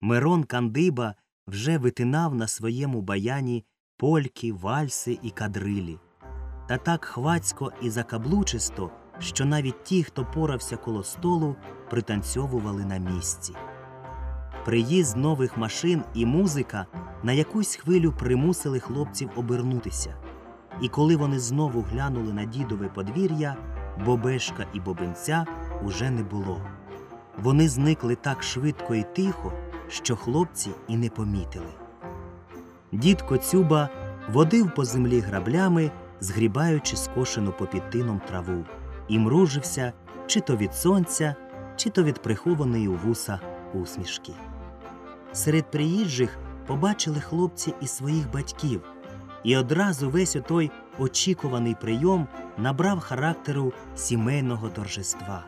Мирон Кандиба вже витинав на своєму баяні польки, вальси і кадрилі. Та так хвацько і закаблучисто, що навіть ті, хто порався коло столу, пританцьовували на місці. Приїзд нових машин і музика на якусь хвилю примусили хлопців обернутися. І коли вони знову глянули на дідове подвір'я, бобешка і бобенця уже не було. Вони зникли так швидко і тихо, що хлопці і не помітили. Дід Коцюба водив по землі граблями, згрібаючи скошену попід тином траву, і мружився чи то від сонця, чи то від прихованої у вуса усмішки. Серед приїжджих побачили хлопці і своїх батьків, і одразу весь отой очікуваний прийом набрав характеру сімейного торжества.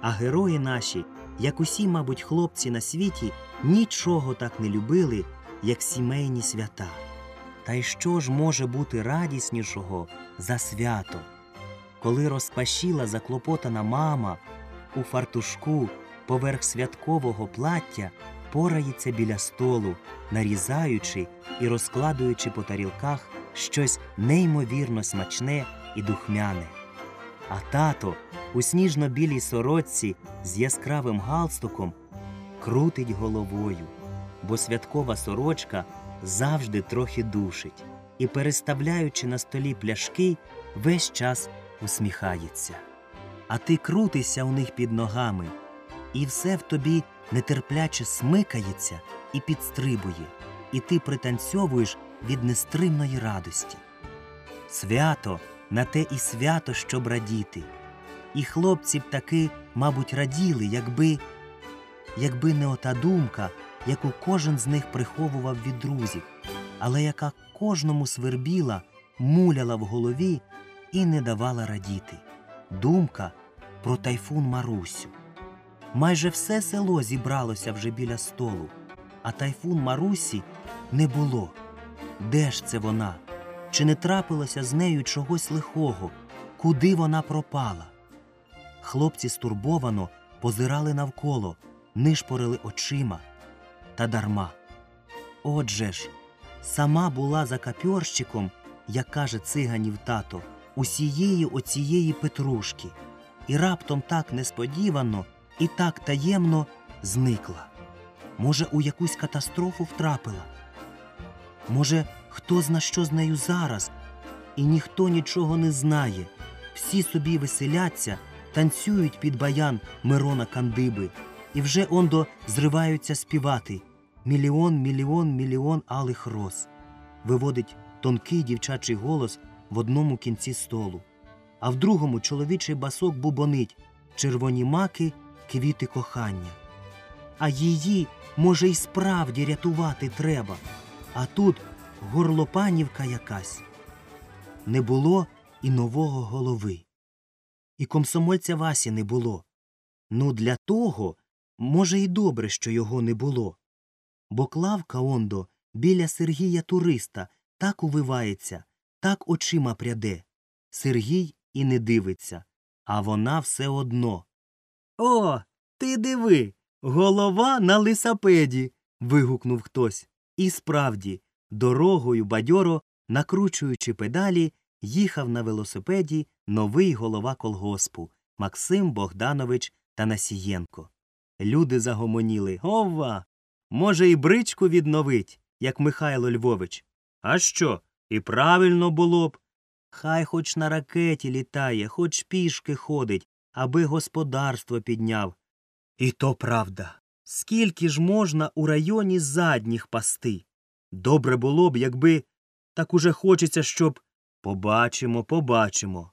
А герої наші, як усі, мабуть, хлопці на світі, нічого так не любили, як сімейні свята. Та й що ж може бути радіснішого за свято, коли розпашіла заклопотана мама у фартушку поверх святкового плаття порається біля столу, нарізаючи і розкладуючи по тарілках щось неймовірно смачне і духмяне. А тато у сніжно-білій сорочці з яскравим галстуком крутить головою, бо святкова сорочка завжди трохи душить і, переставляючи на столі пляшки, весь час усміхається. А ти крутишся у них під ногами, і все в тобі нетерпляче смикається і підстрибує, і ти пританцьовуєш від нестримної радості. Свято на те і свято, щоб радіти. І хлопці б таки, мабуть, раділи, якби, якби не ота думка, яку кожен з них приховував від друзів, але яка кожному свербіла, муляла в голові і не давала радіти. Думка про тайфун Марусю. Майже все село зібралося вже біля столу, а тайфун Марусі не було. Де ж це вона? Чи не трапилося з нею чогось лихого? Куди вона пропала? Хлопці стурбовано позирали навколо, нишпорили очима та дарма. Отже ж, сама була за капьорщиком, як каже циганів тато, усієї оцієї петрушки, і раптом так несподівано і так таємно зникла. Може, у якусь катастрофу втрапила? Може, хто зна що з нею зараз, і ніхто нічого не знає. Всі собі веселяться, танцюють під баян Мирона Кандиби, і вже ондо зриваються співати Мільйон, мільйон, мільйон алих роз. Виводить тонкий дівчачий голос в одному кінці столу, а в другому чоловічий басок бубонить червоні маки, квіти кохання. А її, може, й справді рятувати треба. А тут горлопанівка якась. Не було і нового голови. І комсомольця Васі не було. Ну, для того, може, і добре, що його не було. Бо Клавка ондо біля Сергія туриста так увивається, так очима пряде. Сергій і не дивиться, а вона все одно. О, ти диви, голова на лисапеді. вигукнув хтось. І справді, дорогою бадьоро, накручуючи педалі, їхав на велосипеді новий голова колгоспу Максим Богданович Танасієнко. Люди загомоніли Ова! Може, і бричку відновить, як Михайло Львович. А що? І правильно було б. Хай хоч на ракеті літає, хоч пішки ходить, аби господарство підняв. І то правда. Скільки ж можна у районі задніх пасти? Добре було б, якби так уже хочеться, щоб. Побачимо, побачимо.